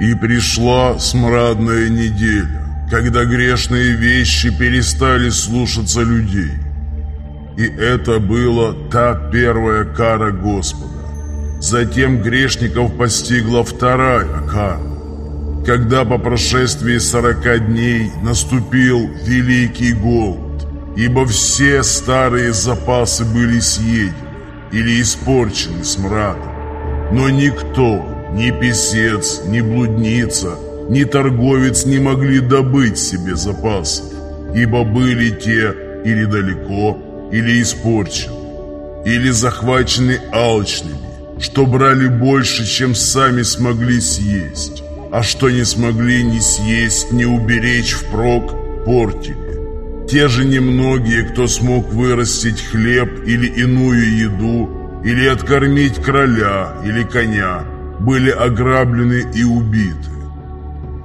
И пришла смрадная неделя, когда грешные вещи перестали слушаться людей. И это была та первая кара Господа. Затем грешников постигла вторая кара, когда по прошествии сорока дней наступил великий голод, ибо все старые запасы были съедены или испорчены смрадом. Но никто, ни писец, ни блудница, ни торговец не могли добыть себе запасов, ибо были те или далеко, или испорчены, или захвачены алчными, что брали больше, чем сами смогли съесть, а что не смогли ни съесть, ни уберечь впрок, портили. Те же немногие, кто смог вырастить хлеб или иную еду, или откормить короля или коня, были ограблены и убиты.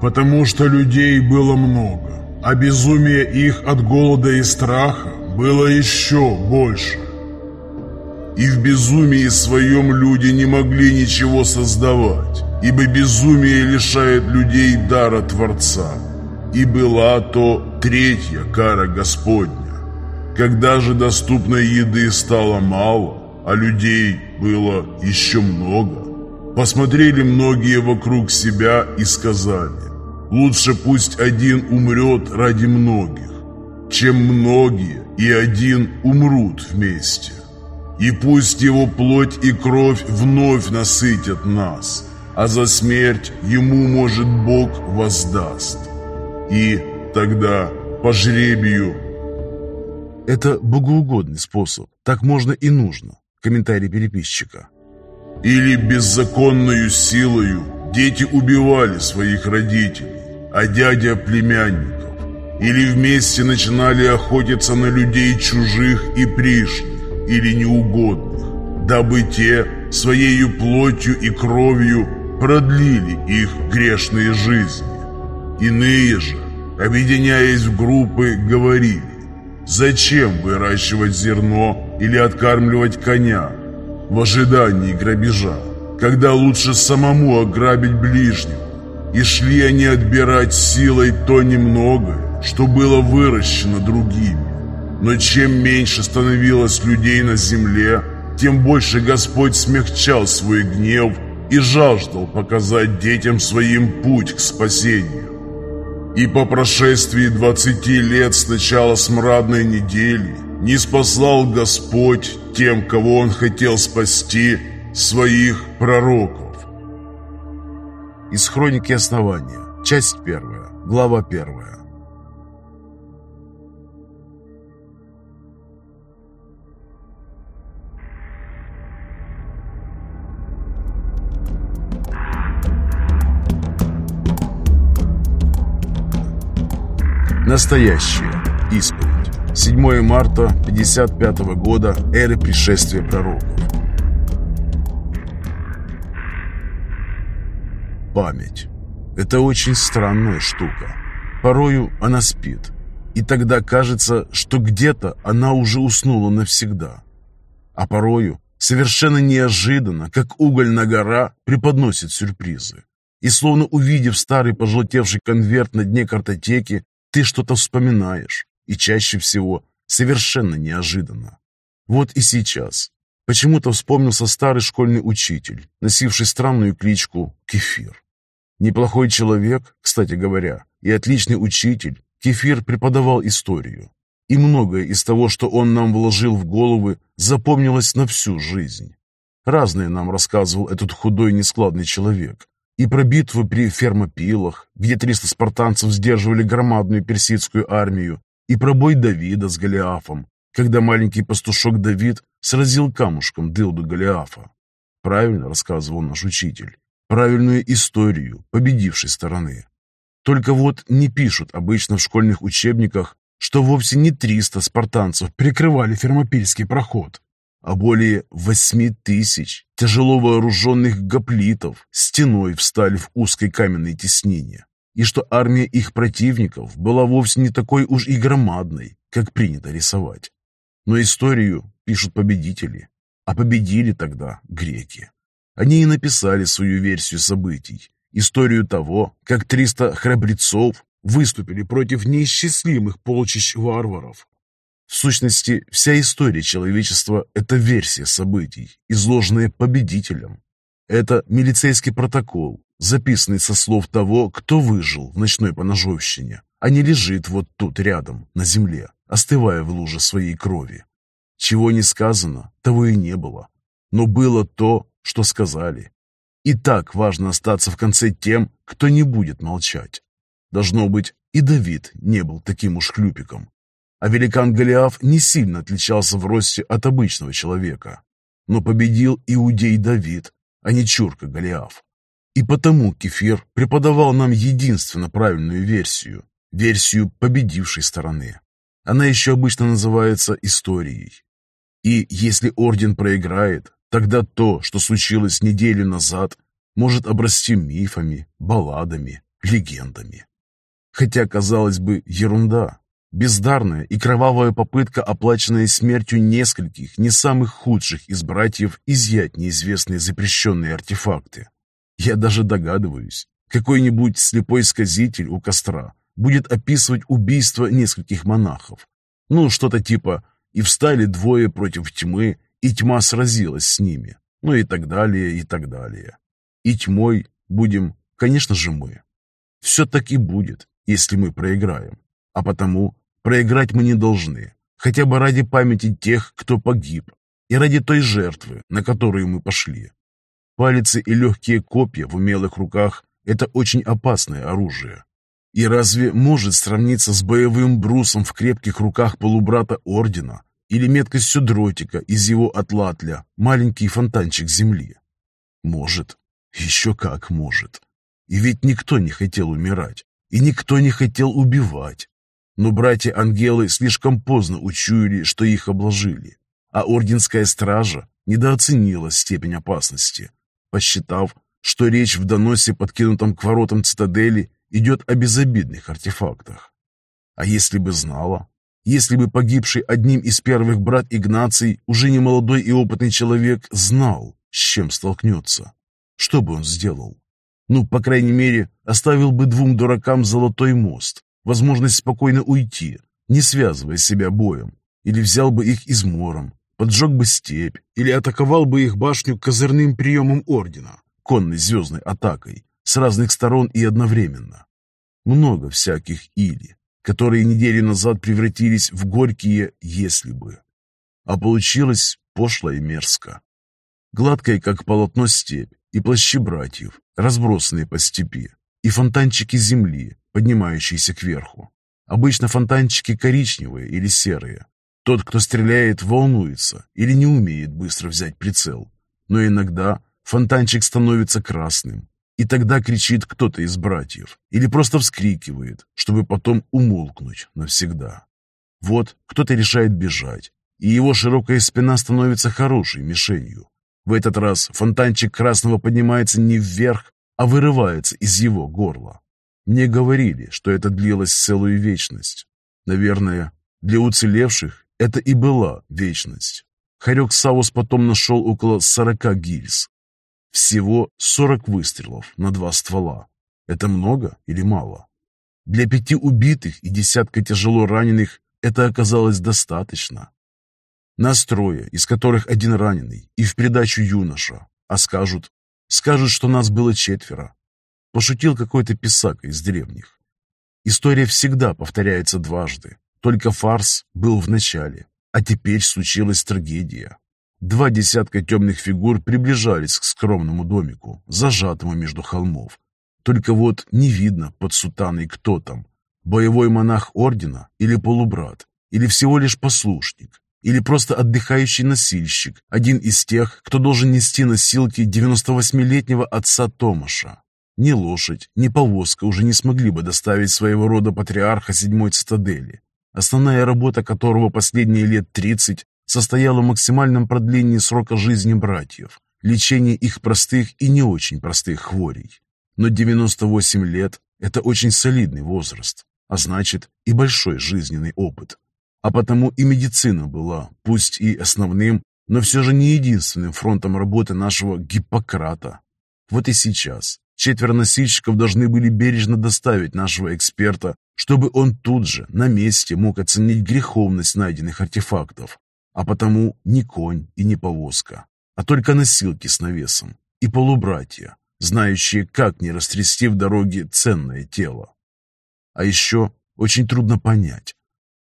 Потому что людей было много, а безумие их от голода и страха было еще больше. И в безумии своем люди не могли ничего создавать, ибо безумие лишает людей дара Творца. И была то третья кара Господня. Когда же доступной еды стало мало, а людей было еще много, посмотрели многие вокруг себя и сказали, лучше пусть один умрет ради многих, чем многие и один умрут вместе. И пусть его плоть и кровь вновь насытят нас, а за смерть ему, может, Бог воздаст. И тогда по жребию... Это богоугодный способ, так можно и нужно. Комментарий переписчика. Или беззаконную силою дети убивали своих родителей, а дядя племянников. Или вместе начинали охотиться на людей чужих и пришлых или неугодных, дабы те своею плотью и кровью продлили их грешные жизни. Иные же, объединяясь в группы, говорили, зачем выращивать зерно или откармливать коня в ожидании грабежа, когда лучше самому ограбить ближнего. И шли они отбирать силой то немногое, что было выращено другими. Но чем меньше становилось людей на земле, тем больше Господь смягчал свой гнев и жаждал показать детям своим путь к спасению. И по прошествии двадцати лет с начала смрадной недели не спаслал Господь тем, кого Он хотел спасти, своих пророков. Из хроники основания, часть первая, глава первая. Настоящая исповедь. 7 марта 55 года эры пришествия пророков. Память. Это очень странная штука. Порою она спит. И тогда кажется, что где-то она уже уснула навсегда. А порою, совершенно неожиданно, как угольная гора, преподносит сюрпризы. И словно увидев старый пожелтевший конверт на дне картотеки, ты что-то вспоминаешь, и чаще всего совершенно неожиданно. Вот и сейчас. Почему-то вспомнился старый школьный учитель, носивший странную кличку Кефир. Неплохой человек, кстати говоря, и отличный учитель, Кефир преподавал историю. И многое из того, что он нам вложил в головы, запомнилось на всю жизнь. Разные нам рассказывал этот худой нескладный человек, и про битву при Фермопилах, где 300 спартанцев сдерживали громадную персидскую армию, и про бой Давида с Голиафом, когда маленький пастушок Давид сразил камушком дылду Голиафа. Правильно рассказывал наш учитель. Правильную историю победившей стороны. Только вот не пишут обычно в школьных учебниках, что вовсе не 300 спартанцев прикрывали Фермопильский проход, а более восьми тысяч тяжело вооруженных гоплитов стеной встали в узкой каменной теснине, и что армия их противников была вовсе не такой уж и громадной, как принято рисовать. Но историю пишут победители, а победили тогда греки. Они и написали свою версию событий, Историю того, как 300 храбрецов выступили против неисчислимых полчищ варваров. В сущности, вся история человечества – это версия событий, изложенная победителем. Это милицейский протокол, записанный со слов того, кто выжил в ночной поножовщине, а не лежит вот тут рядом, на земле, остывая в луже своей крови. Чего не сказано, того и не было. Но было то, что сказали. И так важно остаться в конце тем, кто не будет молчать. Должно быть, и Давид не был таким уж хлюпиком. А великан Голиаф не сильно отличался в росте от обычного человека. Но победил иудей Давид, а не чурка Голиаф. И потому Кефир преподавал нам единственно правильную версию, версию победившей стороны. Она еще обычно называется историей. И если Орден проиграет, тогда то, что случилось неделю назад, может обрасти мифами, балладами, легендами. Хотя, казалось бы, ерунда. Бездарная и кровавая попытка, оплаченная смертью нескольких, не самых худших из братьев, изъять неизвестные запрещенные артефакты. Я даже догадываюсь, какой-нибудь слепой сказитель у костра будет описывать убийство нескольких монахов. Ну, что-то типа «и встали двое против тьмы, и тьма сразилась с ними», ну и так далее, и так далее. И тьмой будем, конечно же, мы. Все так и будет, если мы проиграем. А потому проиграть мы не должны, хотя бы ради памяти тех, кто погиб, и ради той жертвы, на которую мы пошли. Палицы и легкие копья в умелых руках – это очень опасное оружие. И разве может сравниться с боевым брусом в крепких руках полубрата Ордена или меткостью дротика из его атлатля маленький фонтанчик земли? Может, еще как может. И ведь никто не хотел умирать. И никто не хотел убивать. Но братья-ангелы слишком поздно учуяли, что их обложили. А орденская стража недооценила степень опасности, посчитав, что речь в доносе, подкинутом к воротам цитадели, идет о безобидных артефактах. А если бы знала? Если бы погибший одним из первых брат Игнаций, уже не молодой и опытный человек, знал, с чем столкнется, что бы он сделал? Ну, по крайней мере, оставил бы двум дуракам золотой мост, возможность спокойно уйти, не связывая себя боем, или взял бы их измором, поджег бы степь, или атаковал бы их башню козырным приемом ордена, конной звездной атакой, с разных сторон и одновременно. Много всяких «или», которые недели назад превратились в горькие «если бы». А получилось пошло и мерзко. Гладкая, как полотно степь, и плащи братьев, разбросанные по степи, и фонтанчики земли, поднимающиеся кверху. Обычно фонтанчики коричневые или серые. Тот, кто стреляет, волнуется или не умеет быстро взять прицел. Но иногда фонтанчик становится красным, и тогда кричит кто-то из братьев или просто вскрикивает, чтобы потом умолкнуть навсегда. Вот кто-то решает бежать, и его широкая спина становится хорошей мишенью. В этот раз фонтанчик красного поднимается не вверх, а вырывается из его горла. Мне говорили, что это длилось целую вечность. Наверное, для уцелевших это и была вечность. Харек Саус потом нашел около сорока гильз. Всего сорок выстрелов на два ствола. Это много или мало? Для пяти убитых и десятка тяжело раненых это оказалось достаточно. Нас трое, из которых один раненый, и в придачу юноша. А скажут, скажут, что нас было четверо. Пошутил какой-то писак из древних. История всегда повторяется дважды. Только фарс был в начале, а теперь случилась трагедия. Два десятка темных фигур приближались к скромному домику, зажатому между холмов. Только вот не видно под сутаной кто там. Боевой монах ордена или полубрат, или всего лишь послушник или просто отдыхающий носильщик, один из тех, кто должен нести носилки 98-летнего отца Томаша. Ни лошадь, ни повозка уже не смогли бы доставить своего рода патриарха седьмой цитадели, основная работа которого последние лет 30 состояла в максимальном продлении срока жизни братьев, лечении их простых и не очень простых хворей. Но 98 лет – это очень солидный возраст, а значит и большой жизненный опыт. А потому и медицина была, пусть и основным, но все же не единственным фронтом работы нашего Гиппократа. Вот и сейчас, четверо носильщиков должны были бережно доставить нашего эксперта, чтобы он тут же, на месте, мог оценить греховность найденных артефактов. А потому ни конь и ни повозка, а только носилки с навесом и полубратья, знающие, как не растрясти в дороге ценное тело. А еще очень трудно понять,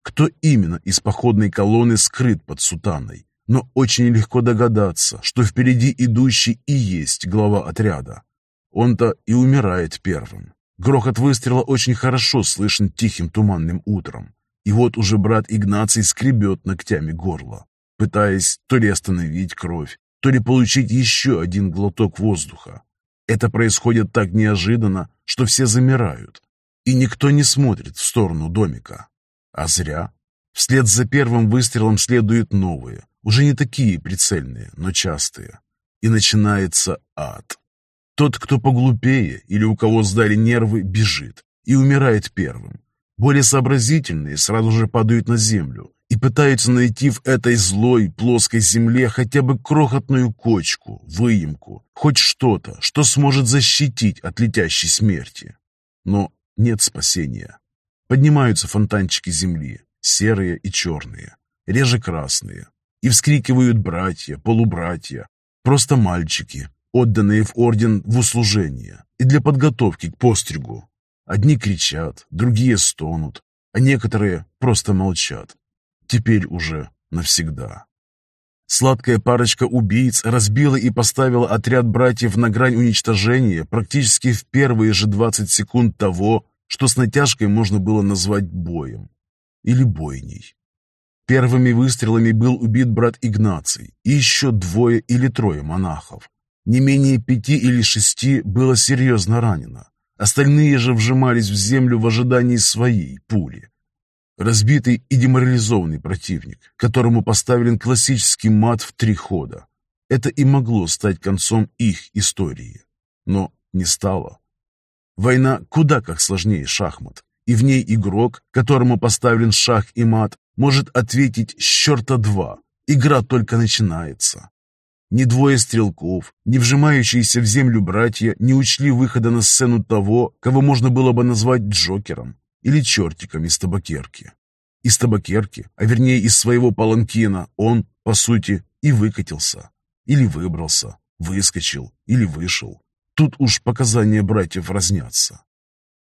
кто именно из походной колонны скрыт под сутаной, но очень легко догадаться, что впереди идущий и есть глава отряда. Он-то и умирает первым. Грохот выстрела очень хорошо слышен тихим туманным утром. И вот уже брат Игнаций скребет ногтями горло, пытаясь то ли остановить кровь, то ли получить еще один глоток воздуха. Это происходит так неожиданно, что все замирают, и никто не смотрит в сторону домика. А зря. Вслед за первым выстрелом следуют новые, уже не такие прицельные, но частые. И начинается ад. Тот, кто поглупее или у кого сдали нервы, бежит и умирает первым. Более сообразительные сразу же падают на землю и пытаются найти в этой злой, плоской земле хотя бы крохотную кочку, выемку, хоть что-то, что сможет защитить от летящей смерти. Но нет спасения. Поднимаются фонтанчики земли, серые и черные, реже красные, и вскрикивают братья, полубратья, просто мальчики, отданные в орден в услужение и для подготовки к постригу. Одни кричат, другие стонут, а некоторые просто молчат. Теперь уже навсегда. Сладкая парочка убийц разбила и поставила отряд братьев на грань уничтожения практически в первые же 20 секунд того, что с натяжкой можно было назвать боем или бойней. Первыми выстрелами был убит брат Игнаций и еще двое или трое монахов. Не менее пяти или шести было серьезно ранено. Остальные же вжимались в землю в ожидании своей пули. Разбитый и деморализованный противник, которому поставлен классический мат в три хода. Это и могло стать концом их истории. Но не стало. Война куда как сложнее шахмат, и в ней игрок, которому поставлен шах и мат, может ответить с черта два. Игра только начинается. Ни двое стрелков, ни вжимающиеся в землю братья не учли выхода на сцену того, кого можно было бы назвать Джокером или чертиком из табакерки. Из табакерки, а вернее из своего паланкина, он, по сути, и выкатился. Или выбрался, выскочил или вышел. Тут уж показания братьев разнятся.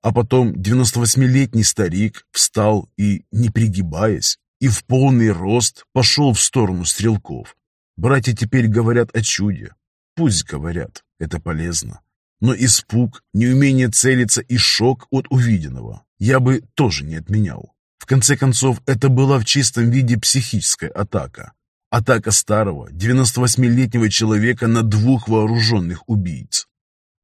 А потом 98-летний старик встал и, не пригибаясь, и в полный рост пошел в сторону стрелков. Братья теперь говорят о чуде. Пусть говорят, это полезно. Но испуг, неумение целиться и шок от увиденного я бы тоже не отменял. В конце концов, это была в чистом виде психическая атака. Атака старого, 98-летнего человека на двух вооруженных убийц.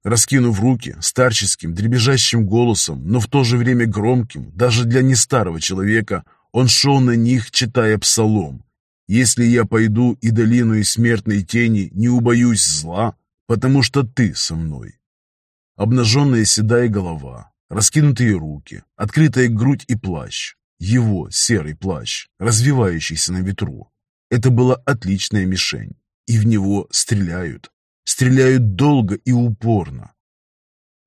Раскинув руки, старческим, дребезжащим голосом, но в то же время громким, даже для нестарого человека, он шел на них, читая псалом. «Если я пойду и долину и смертной тени, не убоюсь зла, потому что ты со мной». Обнаженная седая голова, раскинутые руки, открытая грудь и плащ. Его серый плащ, развивающийся на ветру. Это была отличная мишень, и в него стреляют, стреляют долго и упорно.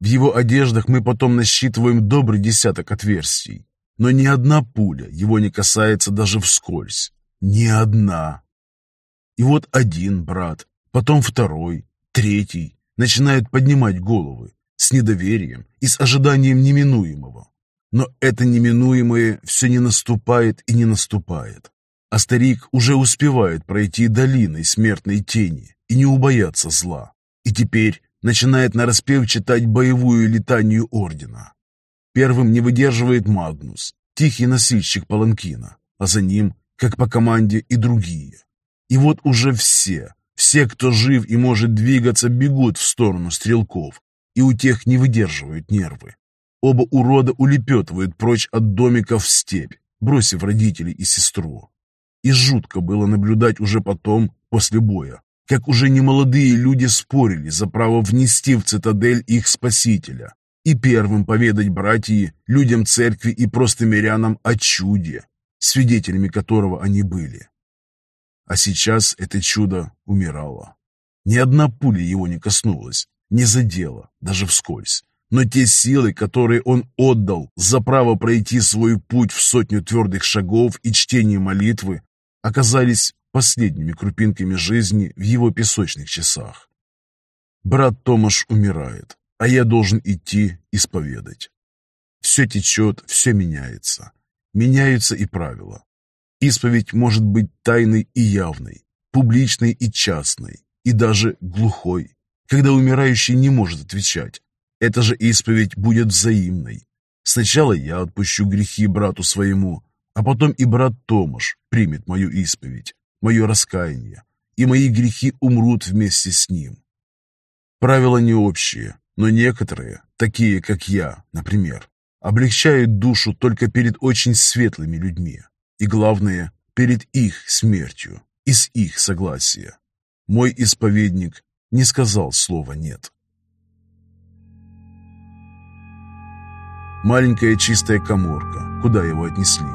В его одеждах мы потом насчитываем добрый десяток отверстий, но ни одна пуля его не касается даже вскользь. Ни одна. И вот один брат, потом второй, третий начинают поднимать головы с недоверием и с ожиданием неминуемого. Но это неминуемое все не наступает и не наступает. А старик уже успевает пройти долиной смертной тени и не убояться зла. И теперь начинает нараспев читать боевую летанию ордена. Первым не выдерживает Магнус, тихий носильщик паланкина, а за ним, как по команде, и другие. И вот уже все, все, кто жив и может двигаться, бегут в сторону стрелков, и у тех не выдерживают нервы. Оба урода улепетывают прочь от домика в степь, бросив родителей и сестру. И жутко было наблюдать уже потом, после боя, как уже немолодые люди спорили за право внести в цитадель их спасителя и первым поведать братьи, людям церкви и просто мирянам о чуде, свидетелями которого они были. А сейчас это чудо умирало. Ни одна пуля его не коснулась, не задело, даже вскользь. Но те силы, которые он отдал за право пройти свой путь в сотню твердых шагов и чтение молитвы, оказались последними крупинками жизни в его песочных часах. Брат Томаш умирает, а я должен идти исповедать. Все течет, все меняется. Меняются и правила. Исповедь может быть тайной и явной, публичной и частной, и даже глухой, когда умирающий не может отвечать. Эта же исповедь будет взаимной. Сначала я отпущу грехи брату своему, а потом и брат Томаш примет мою исповедь, мое раскаяние, и мои грехи умрут вместе с ним. Правила не общие, но некоторые, такие как я, например, облегчают душу только перед очень светлыми людьми, и главное, перед их смертью и с их согласия. Мой исповедник не сказал слова «нет». Маленькая чистая коморка, куда его отнесли,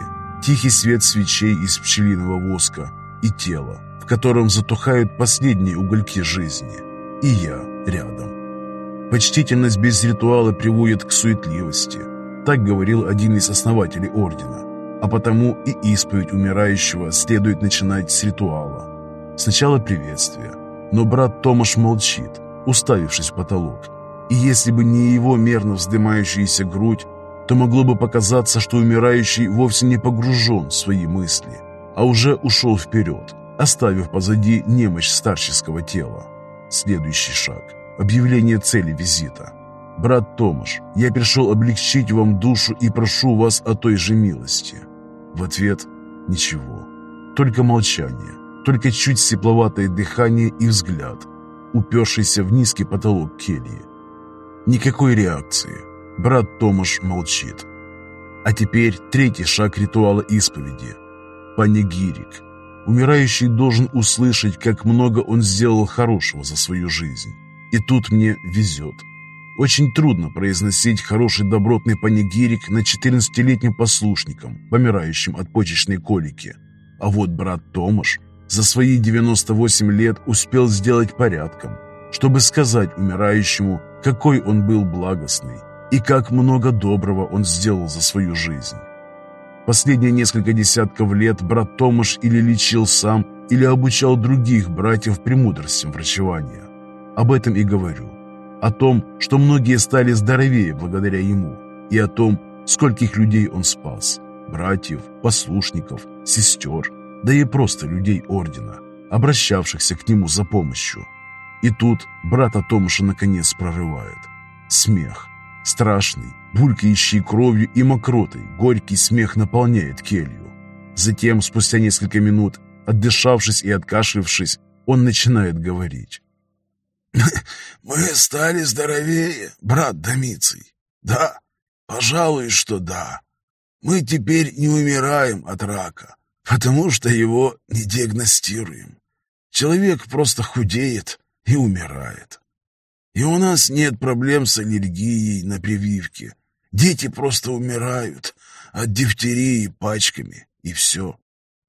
тихий свет свечей из пчелиного воска и тело, в котором затухают последние угольки жизни, и я рядом. Почтительность без ритуала приводит к суетливости, так говорил один из основателей ордена а потому и исповедь умирающего следует начинать с ритуала. Сначала приветствие, но брат Томаш молчит, уставившись в потолок. И если бы не его мерно вздымающаяся грудь, то могло бы показаться, что умирающий вовсе не погружен в свои мысли, а уже ушел вперед, оставив позади немощь старческого тела. Следующий шаг – объявление цели визита. «Брат Томаш, я пришел облегчить вам душу и прошу вас о той же милости». В ответ – ничего. Только молчание, только чуть сепловатое дыхание и взгляд, упершийся в низкий потолок кельи. Никакой реакции. Брат Томаш молчит. А теперь третий шаг ритуала исповеди. Панигирик. Умирающий должен услышать, как много он сделал хорошего за свою жизнь. И тут мне везет. Очень трудно произносить хороший добротный панигирик на 14-летним послушником, помирающим от почечной колики. А вот брат Томаш за свои 98 лет успел сделать порядком, чтобы сказать умирающему, какой он был благостный и как много доброго он сделал за свою жизнь. Последние несколько десятков лет брат Томаш или лечил сам, или обучал других братьев премудростям врачевания. Об этом и говорю о том, что многие стали здоровее благодаря ему, и о том, скольких людей он спас, братьев, послушников, сестер, да и просто людей ордена, обращавшихся к нему за помощью. И тут брата Томаша наконец прорывает. Смех. Страшный, булькающий кровью и мокротой, горький смех наполняет келью. Затем, спустя несколько минут, отдышавшись и откашлившись, он начинает говорить. Мы стали здоровее, брат Домиций. Да, пожалуй, что да. Мы теперь не умираем от рака, потому что его не диагностируем. Человек просто худеет и умирает. И у нас нет проблем с аллергией на прививки. Дети просто умирают от дифтерии пачками, и все.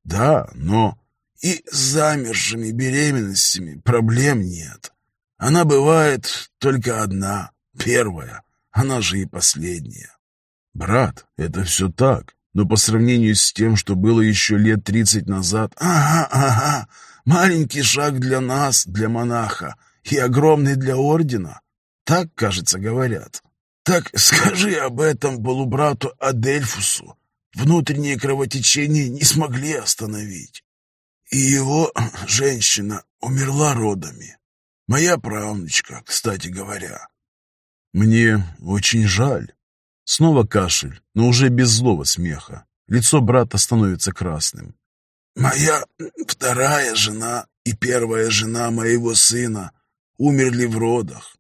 Да, но и с замершими беременностями проблем нет. Она бывает только одна, первая, она же и последняя. Брат, это все так, но по сравнению с тем, что было еще лет тридцать назад... Ага, ага, маленький шаг для нас, для монаха, и огромный для ордена. Так, кажется, говорят. Так скажи об этом полубрату Адельфусу. Внутреннее кровотечение не смогли остановить. И его женщина умерла родами. Моя правнучка, кстати говоря. Мне очень жаль. Снова кашель, но уже без злого смеха. Лицо брата становится красным. Моя вторая жена и первая жена моего сына умерли в родах.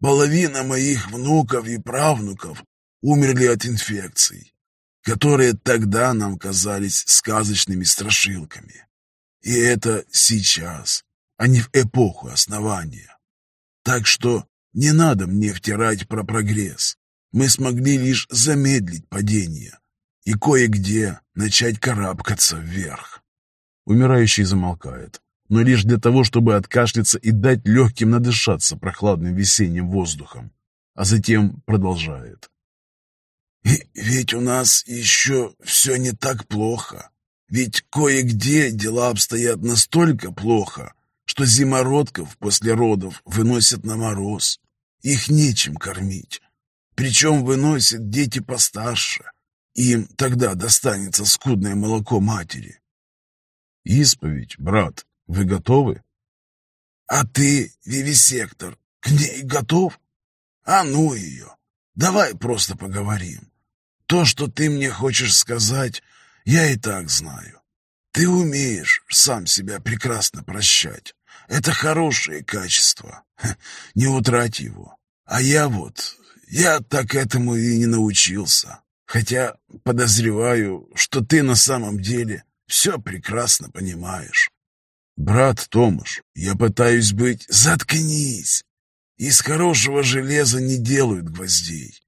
Половина моих внуков и правнуков умерли от инфекций, которые тогда нам казались сказочными страшилками. И это сейчас, а не в эпоху основания. Так что не надо мне втирать про прогресс. Мы смогли лишь замедлить падение и кое-где начать карабкаться вверх. Умирающий замолкает. но лишь для того, чтобы откашляться и дать легким надышаться прохладным весенним воздухом. А затем продолжает. И ведь у нас еще все не так плохо. Ведь кое-где дела обстоят настолько плохо, что зимородков после родов выносят на мороз. Их нечем кормить. Причем выносят дети постарше. Им тогда достанется скудное молоко матери. Исповедь, брат, вы готовы? А ты, вивисектор, к ней готов? А ну ее. Давай просто поговорим. То, что ты мне хочешь сказать, я и так знаю. Ты умеешь сам себя прекрасно прощать. Это хорошее качество. Не утрать его. А я вот, я так этому и не научился. Хотя подозреваю, что ты на самом деле все прекрасно понимаешь. Брат Томаш, я пытаюсь быть... Заткнись! Из хорошего железа не делают гвоздей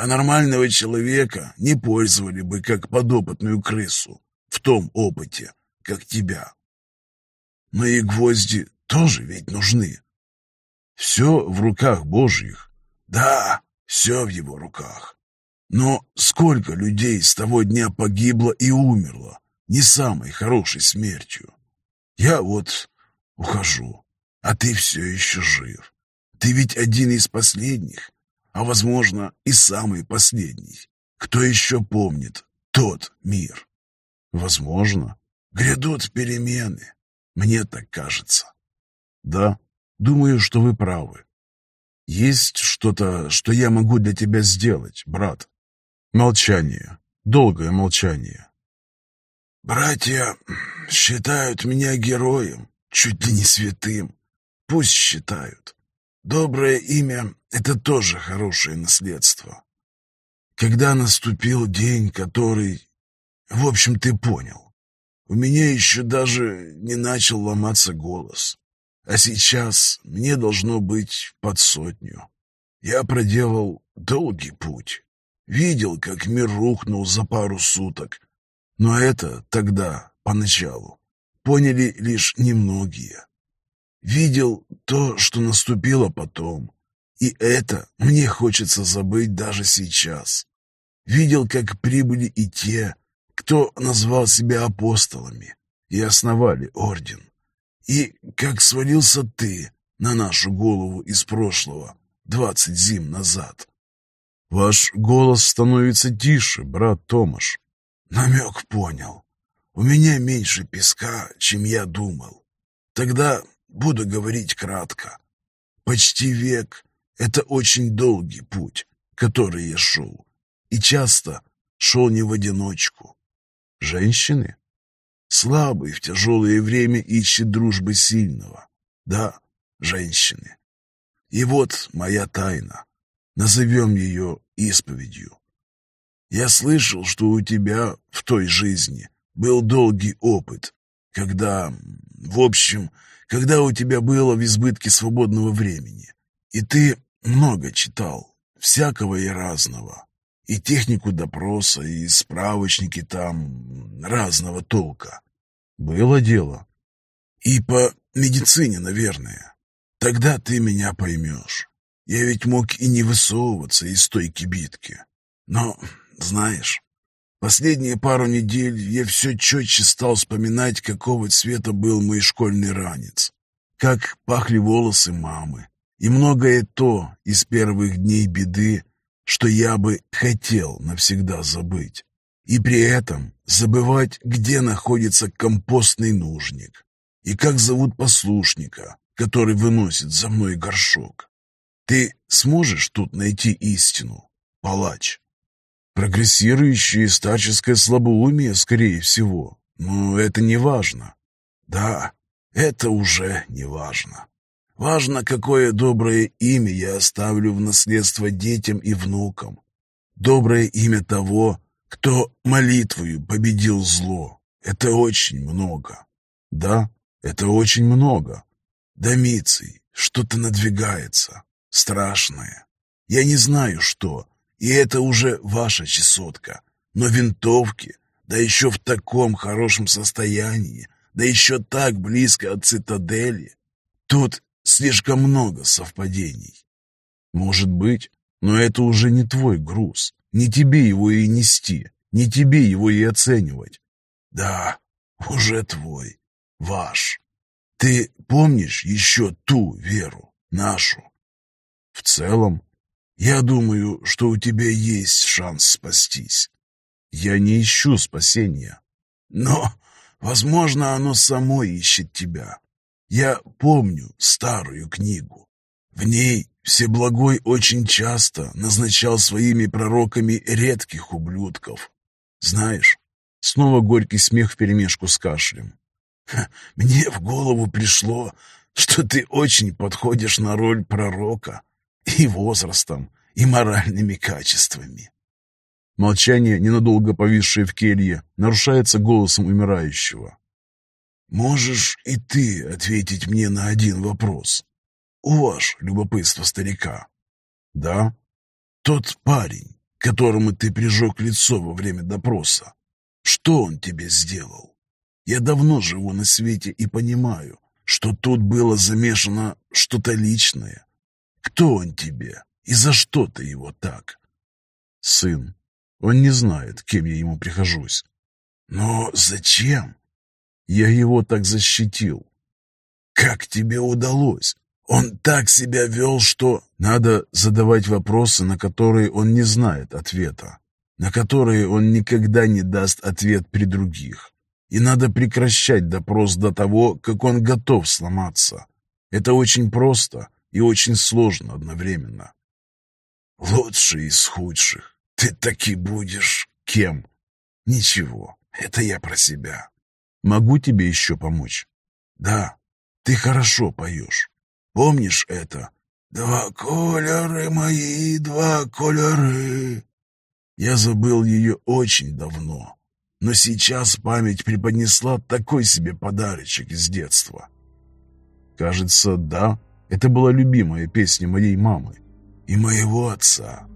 а нормального человека не пользовали бы как подопытную крысу в том опыте, как тебя. Но и гвозди тоже ведь нужны. Все в руках Божьих. Да, все в его руках. Но сколько людей с того дня погибло и умерло не самой хорошей смертью? Я вот ухожу, а ты все еще жив. Ты ведь один из последних, а, возможно, и самый последний. Кто еще помнит тот мир? Возможно. Грядут перемены, мне так кажется. Да, думаю, что вы правы. Есть что-то, что я могу для тебя сделать, брат? Молчание. Долгое молчание. Братья считают меня героем, чуть ли не святым. Пусть считают. Доброе имя — это тоже хорошее наследство. Когда наступил день, который... В общем, ты понял. У меня еще даже не начал ломаться голос. А сейчас мне должно быть под сотню. Я проделал долгий путь. Видел, как мир рухнул за пару суток. Но это тогда, поначалу, поняли лишь немногие. Видел то, что наступило потом, и это мне хочется забыть даже сейчас. Видел, как прибыли и те, кто назвал себя апостолами и основали орден. И как свалился ты на нашу голову из прошлого двадцать зим назад. Ваш голос становится тише, брат Томаш. Намек понял. У меня меньше песка, чем я думал. Тогда Буду говорить кратко. Почти век — это очень долгий путь, который я шел. И часто шел не в одиночку. Женщины? Слабый в тяжелое время ищет дружбы сильного. Да, женщины. И вот моя тайна. Назовем ее исповедью. Я слышал, что у тебя в той жизни был долгий опыт, когда, в общем, когда у тебя было в избытке свободного времени, и ты много читал, всякого и разного, и технику допроса, и справочники там разного толка. Было дело. И по медицине, наверное. Тогда ты меня поймешь. Я ведь мог и не высовываться из той кибитки. Но, знаешь, Последние пару недель я все четче стал вспоминать, какого цвета был мой школьный ранец, как пахли волосы мамы, и многое то из первых дней беды, что я бы хотел навсегда забыть. И при этом забывать, где находится компостный нужник, и как зовут послушника, который выносит за мной горшок. Ты сможешь тут найти истину, палач? Прогрессирующее старческое слабоумие, скорее всего. Но это не важно. Да, это уже не важно. Важно, какое доброе имя я оставлю в наследство детям и внукам. Доброе имя того, кто молитвою победил зло. Это очень много. Да, это очень много. Домиций, что-то надвигается. Страшное. Я не знаю, что, и это уже ваша чесотка. Но винтовки, да еще в таком хорошем состоянии, да еще так близко от цитадели. Тут слишком много совпадений. Может быть, но это уже не твой груз. Не тебе его и нести, не тебе его и оценивать. Да, уже твой, ваш. Ты помнишь еще ту веру, нашу? В целом, я думаю, что у тебя есть шанс спастись. Я не ищу спасения. Но, возможно, оно само ищет тебя. Я помню старую книгу. В ней Всеблагой очень часто назначал своими пророками редких ублюдков. Знаешь, снова горький смех вперемешку с кашлем. Мне в голову пришло, что ты очень подходишь на роль пророка и возрастом, и моральными качествами. Молчание, ненадолго повисшее в келье, нарушается голосом умирающего. «Можешь и ты ответить мне на один вопрос. Уваж любопытство старика». «Да?» «Тот парень, которому ты прижег лицо во время допроса, что он тебе сделал? Я давно живу на свете и понимаю, что тут было замешано что-то личное. Кто он тебе и за что ты его так?» «Сын, он не знает, кем я ему прихожусь. Но зачем? Я его так защитил. Как тебе удалось? Он так себя вел, что... Надо задавать вопросы, на которые он не знает ответа, на которые он никогда не даст ответ при других. И надо прекращать допрос до того, как он готов сломаться. Это очень просто и очень сложно одновременно. Лучший из худших. Ты таки будешь кем? Ничего, это я про себя. Могу тебе еще помочь? Да, ты хорошо поешь. Помнишь это? Два колеры мои, два колеры. Я забыл ее очень давно, но сейчас память преподнесла такой себе подарочек из детства. Кажется, да, это была любимая песня моей мамы. И моего отца.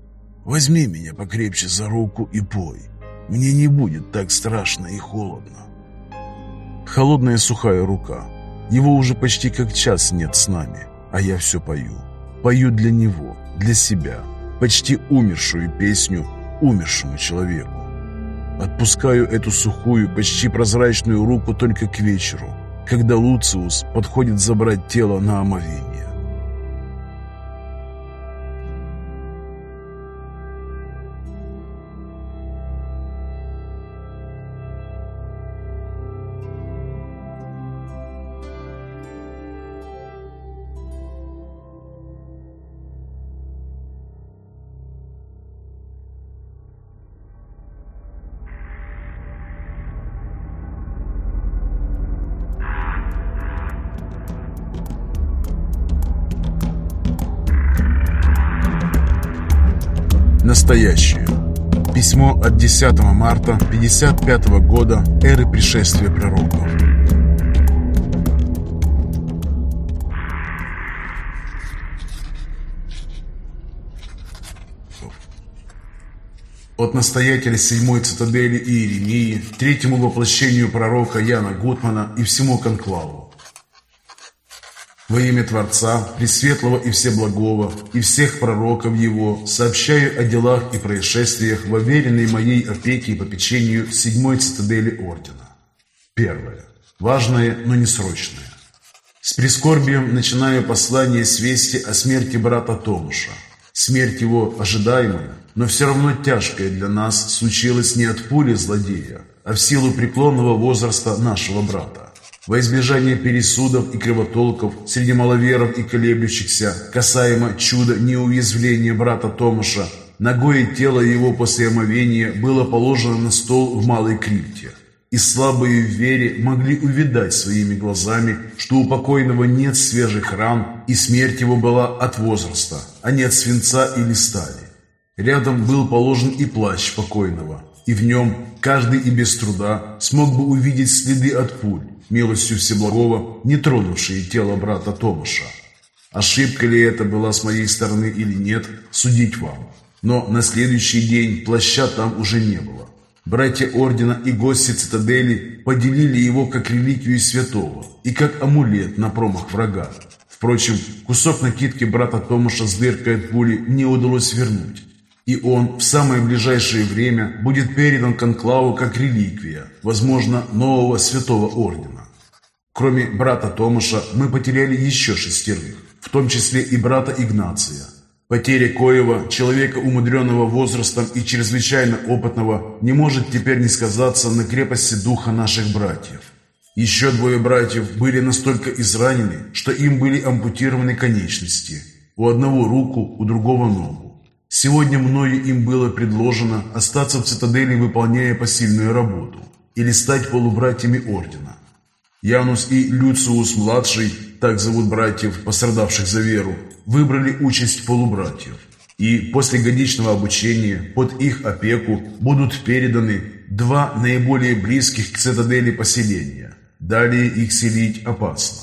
Возьми меня покрепче за руку и пой. Мне не будет так страшно и холодно. Холодная сухая рука. Его уже почти как час нет с нами, а я все пою. Пою для него, для себя, почти умершую песню умершему человеку. Отпускаю эту сухую, почти прозрачную руку только к вечеру, когда Луциус подходит забрать тело на омовение. Настоящее. Письмо от 10 марта 55 года эры пришествия пророков. От настоятеля седьмой цитадели Иеремии, третьему воплощению пророка Яна Гутмана и всему конклаву. Во имя Творца, Пресветлого и Всеблагого, и всех пророков Его, сообщаю о делах и происшествиях в уверенной моей опеке и попечению седьмой цитадели Ордена. Первое. Важное, но не срочное. С прискорбием начинаю послание с вести о смерти брата Томаша. Смерть его ожидаемая, но все равно тяжкая для нас, случилась не от пули злодея, а в силу преклонного возраста нашего брата. Во избежание пересудов и кривотолков среди маловеров и колеблющихся, касаемо чуда неуязвления брата Томаша, ногое тело его после омовения было положено на стол в малой крипте. И слабые в вере могли увидать своими глазами, что у покойного нет свежих ран, и смерть его была от возраста, а не от свинца или стали. Рядом был положен и плащ покойного, и в нем каждый и без труда смог бы увидеть следы от пуль, милостью Всеблагого, не тронувшие тело брата Томаша. Ошибка ли это была с моей стороны или нет, судить вам. Но на следующий день плаща там уже не было. Братья Ордена и гости цитадели поделили его как реликвию святого и как амулет на промах врага. Впрочем, кусок накидки брата Томаша с дыркой от пули не удалось вернуть, и он в самое ближайшее время будет передан Конклаву как реликвия, возможно, нового святого Ордена. Кроме брата Томаша мы потеряли еще шестерых, в том числе и брата Игнация. Потеря Коева, человека умудренного возрастом и чрезвычайно опытного, не может теперь не сказаться на крепости духа наших братьев. Еще двое братьев были настолько изранены, что им были ампутированы конечности. У одного руку, у другого ногу. Сегодня мною им было предложено остаться в цитадели, выполняя посильную работу, или стать полубратьями ордена. Янус и Люциус-младший, так зовут братьев, пострадавших за веру, выбрали участь полубратьев. И после годичного обучения под их опеку будут переданы два наиболее близких к цитадели поселения. Далее их селить опасно.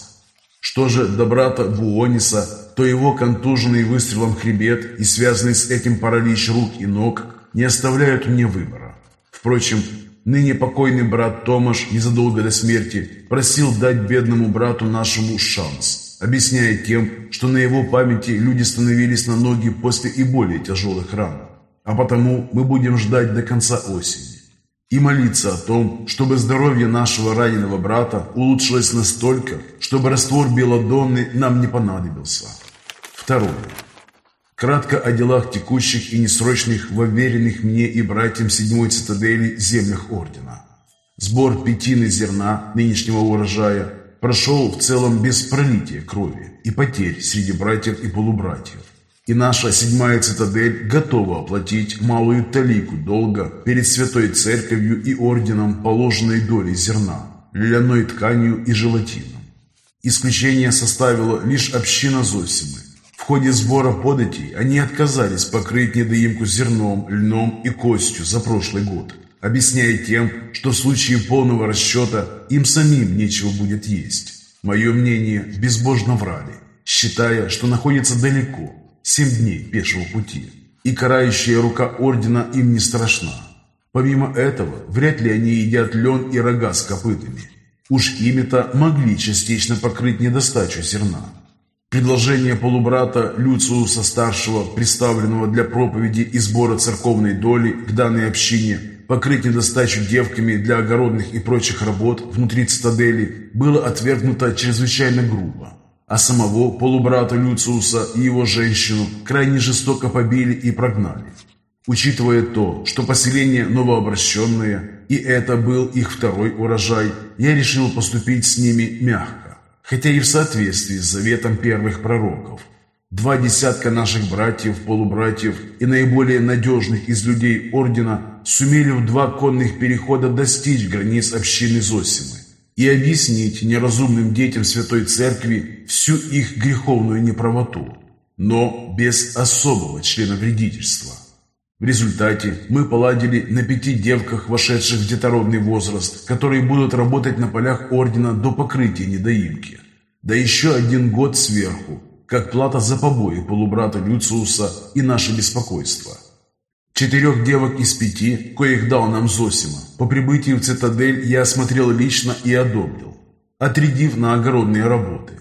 Что же до брата Буониса, то его контуженный выстрелом хребет и связанный с этим паралич рук и ног не оставляют мне выбора. Впрочем, Ныне покойный брат Томаш незадолго до смерти просил дать бедному брату нашему шанс, объясняя тем, что на его памяти люди становились на ноги после и более тяжелых ран. А потому мы будем ждать до конца осени и молиться о том, чтобы здоровье нашего раненого брата улучшилось настолько, чтобы раствор белодонны нам не понадобился. Второе. Кратко о делах текущих и несрочных в уверенных мне и братьям седьмой цитадели землях Ордена. Сбор пятины зерна нынешнего урожая прошел в целом без пролития крови и потерь среди братьев и полубратьев. И наша седьмая цитадель готова оплатить малую талику долга перед Святой Церковью и Орденом положенной долей зерна, льняной тканью и желатином. Исключение составила лишь община Зосимы, в ходе сбора податей они отказались покрыть недоимку зерном, льном и костью за прошлый год, объясняя тем, что в случае полного расчета им самим нечего будет есть. Мое мнение безбожно врали, считая, что находится далеко, семь дней пешего пути, и карающая рука ордена им не страшна. Помимо этого, вряд ли они едят лен и рога с копытами. Уж ими-то могли частично покрыть недостачу зерна. Предложение полубрата Люциуса-старшего, представленного для проповеди и сбора церковной доли к данной общине, покрыть недостачу девками для огородных и прочих работ внутри цитадели, было отвергнуто чрезвычайно грубо. А самого полубрата Люциуса и его женщину крайне жестоко побили и прогнали. Учитывая то, что поселение новообращенное, и это был их второй урожай, я решил поступить с ними мягко хотя и в соответствии с заветом первых пророков. Два десятка наших братьев-полубратьев и наиболее надежных из людей Ордена сумели в два конных перехода достичь границ общины Зосимы и объяснить неразумным детям Святой Церкви всю их греховную неправоту, но без особого члена вредительства. В результате мы поладили на пяти девках, вошедших в детородный возраст, которые будут работать на полях ордена до покрытия недоимки. Да еще один год сверху, как плата за побои полубрата Люциуса и наше беспокойство. Четырех девок из пяти, коих дал нам Зосима, по прибытии в цитадель я осмотрел лично и одобрил, отрядив на огородные работы.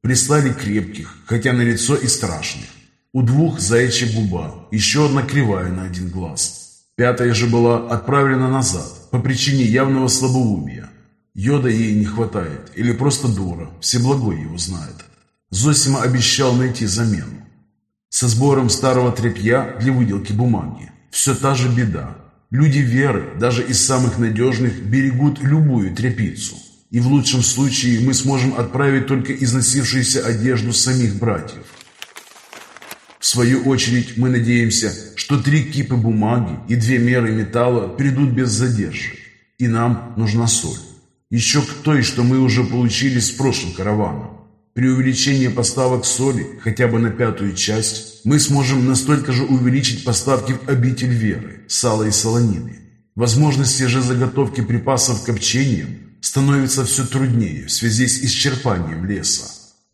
Прислали крепких, хотя на лицо и страшных. У двух заячья губа, еще одна кривая на один глаз. Пятая же была отправлена назад по причине явного слабоумия. Йода ей не хватает, или просто дура, всеблагой его знает. Зосима обещал найти замену. Со сбором старого тряпья для выделки бумаги. Все та же беда. Люди веры, даже из самых надежных, берегут любую тряпицу. И в лучшем случае мы сможем отправить только износившуюся одежду самих братьев. Свою очередь мы надеемся, что три кипы бумаги и две меры металла придут без задержек. И нам нужна соль. Еще к той, что мы уже получили с прошлым караваном. При увеличении поставок соли хотя бы на пятую часть, мы сможем настолько же увеличить поставки в обитель веры, сала и солонины. Возможности же заготовки припасов к копчениям становятся все труднее в связи с исчерпанием леса.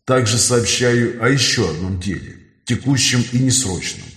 Также сообщаю о еще одном деле – текущем и несрочном.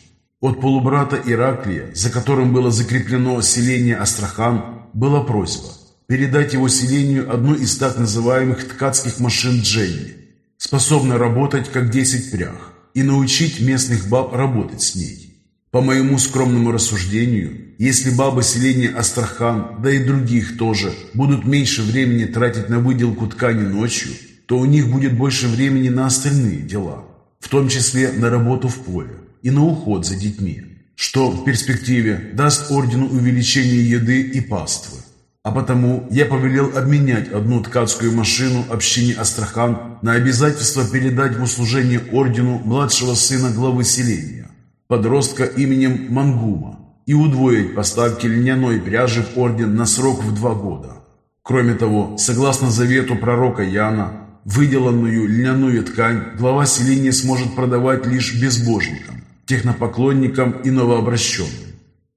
От полубрата Ираклия, за которым было закреплено селение Астрахан, была просьба передать его селению одну из так называемых ткацких машин Дженни, способной работать как 10 прях, и научить местных баб работать с ней. По моему скромному рассуждению, если бабы селения Астрахан, да и других тоже, будут меньше времени тратить на выделку ткани ночью, то у них будет больше времени на остальные дела, в том числе на работу в поле и на уход за детьми, что в перспективе даст ордену увеличение еды и паствы. А потому я повелел обменять одну ткацкую машину общине Астрахан на обязательство передать в услужение ордену младшего сына главы селения, подростка именем Мангума, и удвоить поставки льняной пряжи в орден на срок в два года. Кроме того, согласно завету пророка Яна, выделанную льняную ткань глава селения сможет продавать лишь безбожникам, технопоклонникам и новообращенным.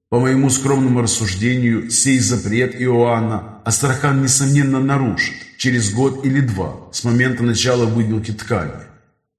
По моему скромному рассуждению, сей запрет Иоанна Астрахан несомненно нарушит через год или два с момента начала выделки ткани.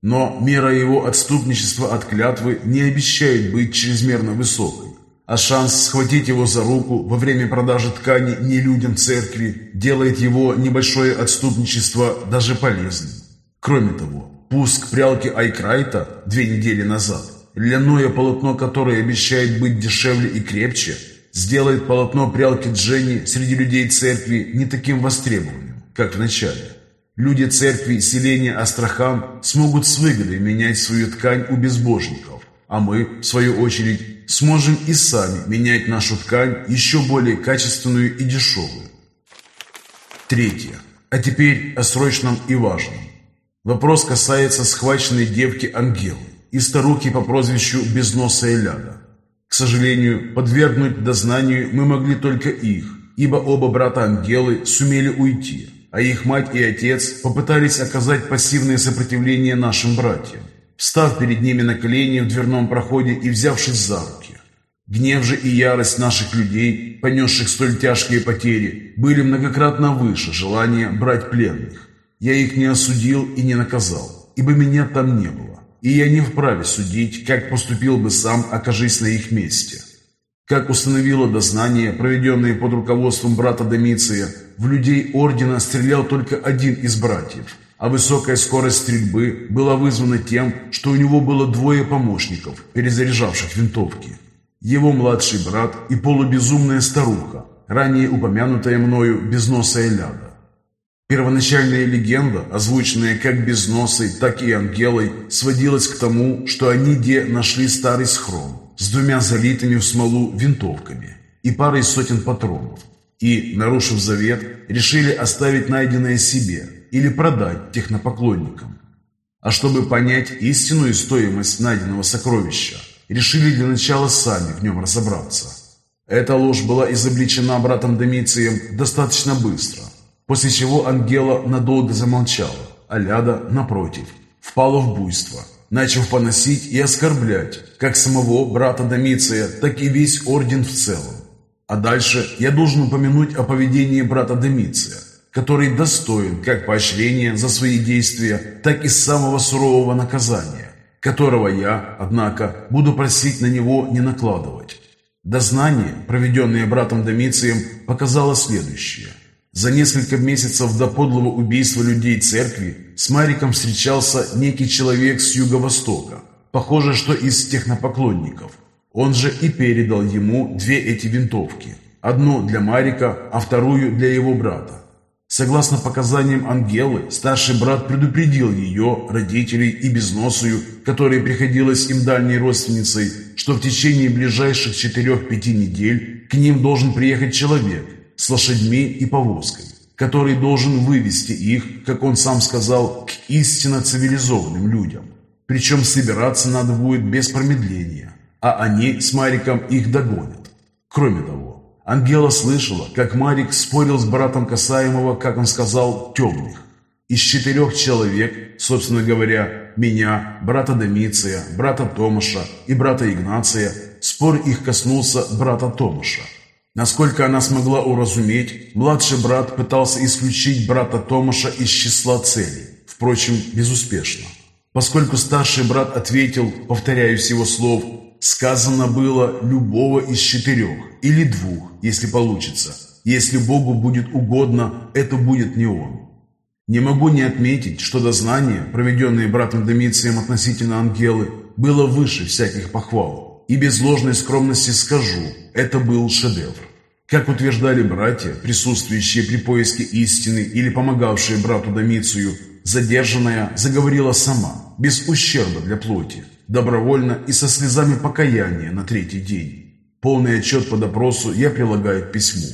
Но мера его отступничества от клятвы не обещает быть чрезмерно высокой, а шанс схватить его за руку во время продажи ткани не людям церкви делает его небольшое отступничество даже полезным. Кроме того, пуск прялки Айкрайта две недели назад льняное полотно которое обещает быть дешевле и крепче, сделает полотно прялки Дженни среди людей церкви не таким востребованным, как в начале. Люди церкви селения Астрахан смогут с выгодой менять свою ткань у безбожников, а мы, в свою очередь, сможем и сами менять нашу ткань еще более качественную и дешевую. Третье. А теперь о срочном и важном. Вопрос касается схваченной девки Ангелы и старухи по прозвищу Безносая Ляда. К сожалению, подвергнуть дознанию мы могли только их, ибо оба брата Ангелы сумели уйти, а их мать и отец попытались оказать пассивное сопротивление нашим братьям, встав перед ними на колени в дверном проходе и взявшись за руки. Гнев же и ярость наших людей, понесших столь тяжкие потери, были многократно выше желания брать пленных. Я их не осудил и не наказал, ибо меня там не было и я не вправе судить, как поступил бы сам, окажись на их месте. Как установило дознание, проведенное под руководством брата Домиция, в людей ордена стрелял только один из братьев, а высокая скорость стрельбы была вызвана тем, что у него было двое помощников, перезаряжавших винтовки. Его младший брат и полубезумная старуха, ранее упомянутая мною безносая ляда. Первоначальная легенда, озвученная как Безносой, так и Ангелой, сводилась к тому, что они где нашли старый схрон с двумя залитыми в смолу винтовками и парой сотен патронов, и, нарушив завет, решили оставить найденное себе или продать технопоклонникам. А чтобы понять истинную стоимость найденного сокровища, решили для начала сами в нем разобраться. Эта ложь была изобличена братом Домицием достаточно быстро, После чего Ангела надолго замолчала, а Ляда, напротив, впала в буйство, начав поносить и оскорблять как самого брата Домиция, так и весь орден в целом. А дальше я должен упомянуть о поведении брата Домиция, который достоин как поощрения за свои действия, так и самого сурового наказания, которого я, однако, буду просить на него не накладывать. Дознание, проведенное братом Домицием, показало следующее – за несколько месяцев до подлого убийства людей церкви с Мариком встречался некий человек с юго-востока, похоже, что из технопоклонников. Он же и передал ему две эти винтовки. Одну для Марика, а вторую для его брата. Согласно показаниям Ангелы, старший брат предупредил ее, родителей и безносую, которой приходилось им дальней родственницей, что в течение ближайших четырех-пяти недель к ним должен приехать человек, с лошадьми и повозкой, который должен вывести их, как он сам сказал, к истинно цивилизованным людям. Причем собираться надо будет без промедления, а они с Мариком их догонят. Кроме того, Ангела слышала, как Марик спорил с братом касаемого, как он сказал, темных. Из четырех человек, собственно говоря, меня, брата Домиция, брата Томаша и брата Игнация, спор их коснулся брата Томаша. Насколько она смогла уразуметь, младший брат пытался исключить брата Томаша из числа целей, впрочем, безуспешно. Поскольку старший брат ответил, повторяюсь его слов, сказано было любого из четырех или двух, если получится. Если Богу будет угодно, это будет не он. Не могу не отметить, что дознание, проведенное братом Домицием относительно Ангелы, было выше всяких похвал. И без ложной скромности скажу, это был шедевр. Как утверждали братья, присутствующие при поиске истины или помогавшие брату Домицию, задержанная заговорила сама, без ущерба для плоти, добровольно и со слезами покаяния на третий день. Полный отчет по допросу я прилагаю к письму.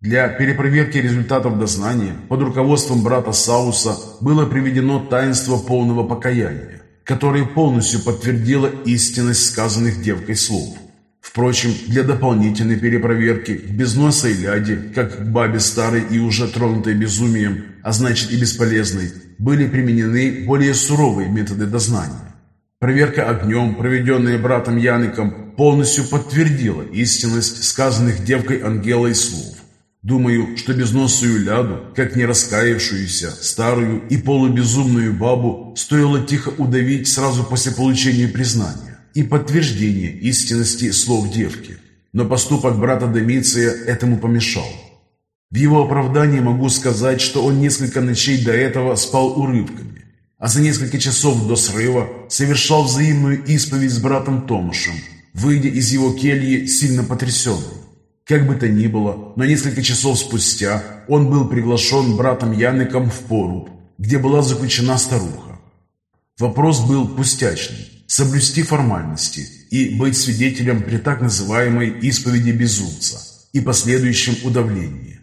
Для перепроверки результатов дознания под руководством брата Сауса было приведено таинство полного покаяния, которое полностью подтвердило истинность сказанных девкой слов. Впрочем, для дополнительной перепроверки к безносой ляде, как к бабе старой и уже тронутой безумием, а значит и бесполезной, были применены более суровые методы дознания. Проверка огнем, проведенная братом Яныком, полностью подтвердила истинность сказанных девкой Ангелой слов. Думаю, что безносую ляду, как не раскаявшуюся, старую и полубезумную бабу, стоило тихо удавить сразу после получения признания и подтверждения истинности слов девки. Но поступок брата Домиция этому помешал. В его оправдании могу сказать, что он несколько ночей до этого спал урывками, а за несколько часов до срыва совершал взаимную исповедь с братом Томашем, выйдя из его кельи сильно потрясенным. Как бы то ни было, на несколько часов спустя он был приглашен братом Яныком в поруб, где была заключена старуха. Вопрос был пустячный – соблюсти формальности и быть свидетелем при так называемой исповеди безумца и последующем удавлении.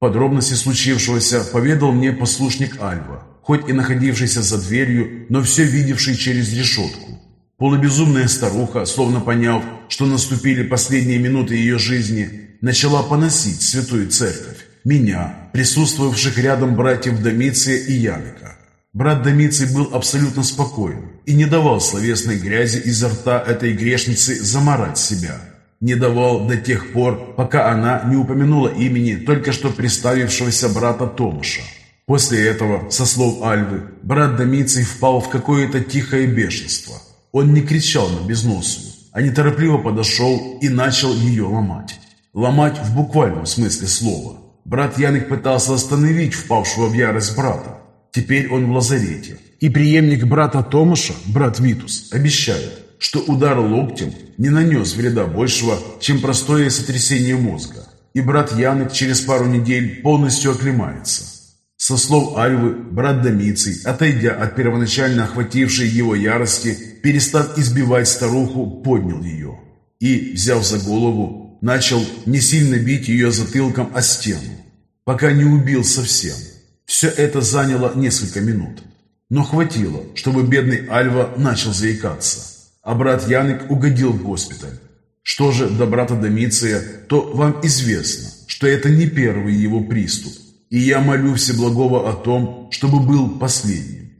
Подробности случившегося поведал мне послушник Альва, хоть и находившийся за дверью, но все видевший через решетку. Полубезумная старуха, словно поняв, что наступили последние минуты ее жизни, начала поносить святую церковь, меня, присутствовавших рядом братьев Домиция и Яника. Брат Домиций был абсолютно спокоен и не давал словесной грязи изо рта этой грешницы заморать себя. Не давал до тех пор, пока она не упомянула имени только что представившегося брата Томаша. После этого, со слов Альвы, брат Домиций впал в какое-то тихое бешенство. Он не кричал на безносую, а неторопливо подошел и начал ее ломать. Ломать в буквальном смысле слова. Брат Яник пытался остановить впавшего в ярость брата. Теперь он в лазарете. И преемник брата Томаша, брат Витус, обещает, что удар локтем не нанес вреда большего, чем простое сотрясение мозга. И брат Яник через пару недель полностью оклемается. Со слов Альвы, брат Домиций, отойдя от первоначально охватившей его ярости, перестав избивать старуху, поднял ее. И, взяв за голову, начал не сильно бить ее затылком о стену, пока не убил совсем. Все это заняло несколько минут, но хватило, чтобы бедный Альва начал заикаться, а брат Яник угодил в госпиталь. Что же до брата Домиция, то вам известно, что это не первый его приступ, и я молю Всеблагого о том, чтобы был последним.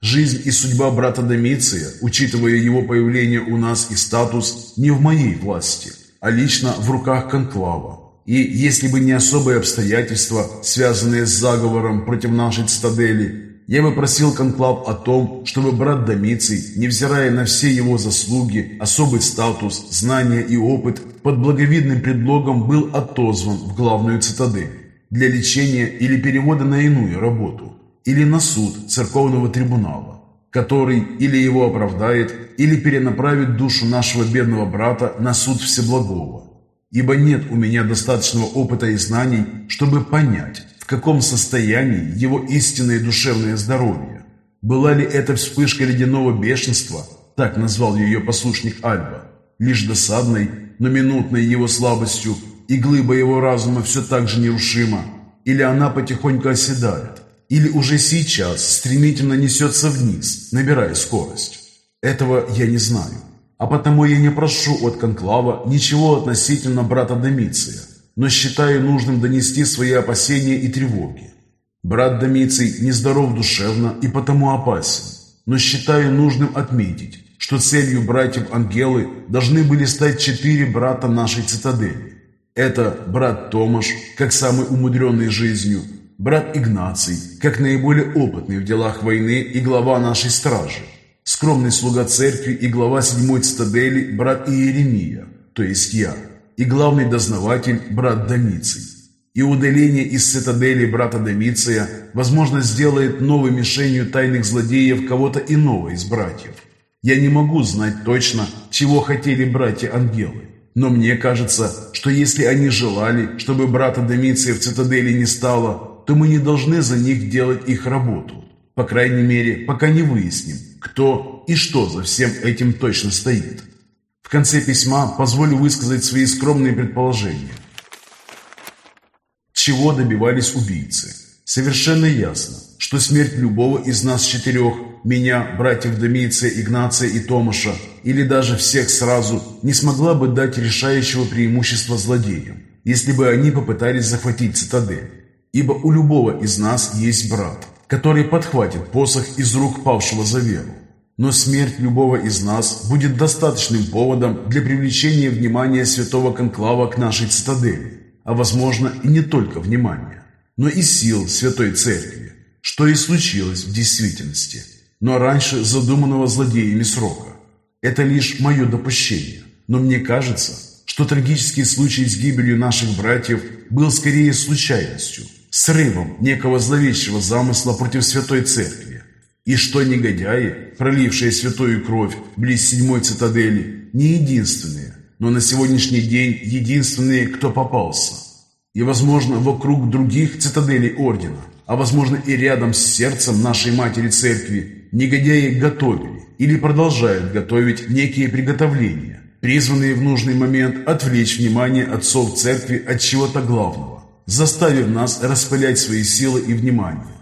Жизнь и судьба брата Домиция, учитывая его появление у нас и статус, не в моей власти а лично в руках конклава. И если бы не особые обстоятельства, связанные с заговором против нашей цитадели, я бы просил конклав о том, чтобы брат Домиций, невзирая на все его заслуги, особый статус, знания и опыт, под благовидным предлогом был отозван в главную цитадель для лечения или перевода на иную работу, или на суд церковного трибунала который или его оправдает, или перенаправит душу нашего бедного брата на суд Всеблагого. Ибо нет у меня достаточного опыта и знаний, чтобы понять, в каком состоянии его истинное душевное здоровье. Была ли это вспышка ледяного бешенства, так назвал ее послушник Альба, лишь досадной, но минутной его слабостью, и глыба его разума все так же нерушима, или она потихоньку оседает, или уже сейчас стремительно несется вниз, набирая скорость. Этого я не знаю, а потому я не прошу от Конклава ничего относительно брата Домиция, но считаю нужным донести свои опасения и тревоги. Брат Домиций нездоров душевно и потому опасен, но считаю нужным отметить, что целью братьев Ангелы должны были стать четыре брата нашей цитадели. Это брат Томаш, как самый умудренный жизнью, брат Игнаций, как наиболее опытный в делах войны и глава нашей стражи, скромный слуга церкви и глава седьмой цитадели брат Иеремия, то есть я, и главный дознаватель брат Домиций. И удаление из цитадели брата Домиция, возможно, сделает новой мишенью тайных злодеев кого-то иного из братьев. Я не могу знать точно, чего хотели братья-ангелы. Но мне кажется, что если они желали, чтобы брата Домиция в цитадели не стало, то мы не должны за них делать их работу. По крайней мере, пока не выясним, кто и что за всем этим точно стоит. В конце письма позволю высказать свои скромные предположения. Чего добивались убийцы? Совершенно ясно, что смерть любого из нас четырех, меня, братьев Домиция, Игнация и Томаша, или даже всех сразу, не смогла бы дать решающего преимущества злодеям, если бы они попытались захватить цитадель. Ибо у любого из нас есть брат, который подхватит посох из рук павшего за веру. Но смерть любого из нас будет достаточным поводом для привлечения внимания святого конклава к нашей цитадели, а возможно и не только внимания но и сил Святой Церкви, что и случилось в действительности, но раньше задуманного злодеями срока. Это лишь мое допущение, но мне кажется, что трагический случай с гибелью наших братьев был скорее случайностью, срывом некого зловещего замысла против Святой Церкви, и что негодяи, пролившие святую кровь близ седьмой цитадели, не единственные, но на сегодняшний день единственные, кто попался – и, возможно, вокруг других цитаделей Ордена, а возможно и рядом с сердцем нашей Матери Церкви, негодяи готовили или продолжают готовить некие приготовления, призванные в нужный момент отвлечь внимание отцов Церкви от чего-то главного, заставив нас распылять свои силы и внимание.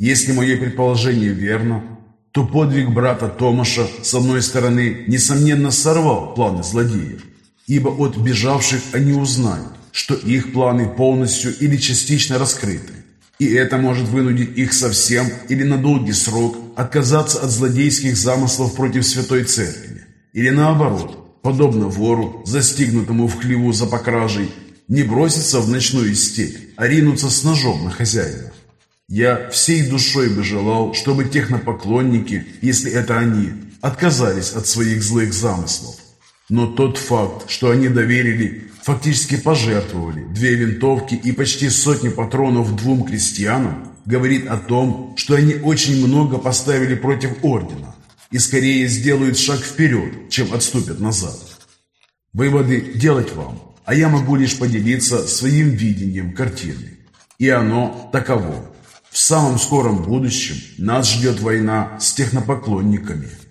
Если мое предположение верно, то подвиг брата Томаша, с одной стороны, несомненно сорвал планы злодеев, ибо от бежавших они узнают, что их планы полностью или частично раскрыты. И это может вынудить их совсем или на долгий срок отказаться от злодейских замыслов против Святой Церкви. Или наоборот, подобно вору, застигнутому в хлеву за покражей, не броситься в ночную степь, а ринуться с ножом на хозяина. Я всей душой бы желал, чтобы технопоклонники, если это они, отказались от своих злых замыслов. Но тот факт, что они доверили фактически пожертвовали две винтовки и почти сотни патронов двум крестьянам, говорит о том, что они очень много поставили против ордена и скорее сделают шаг вперед, чем отступят назад. Выводы делать вам, а я могу лишь поделиться своим видением картины. И оно таково. В самом скором будущем нас ждет война с технопоклонниками –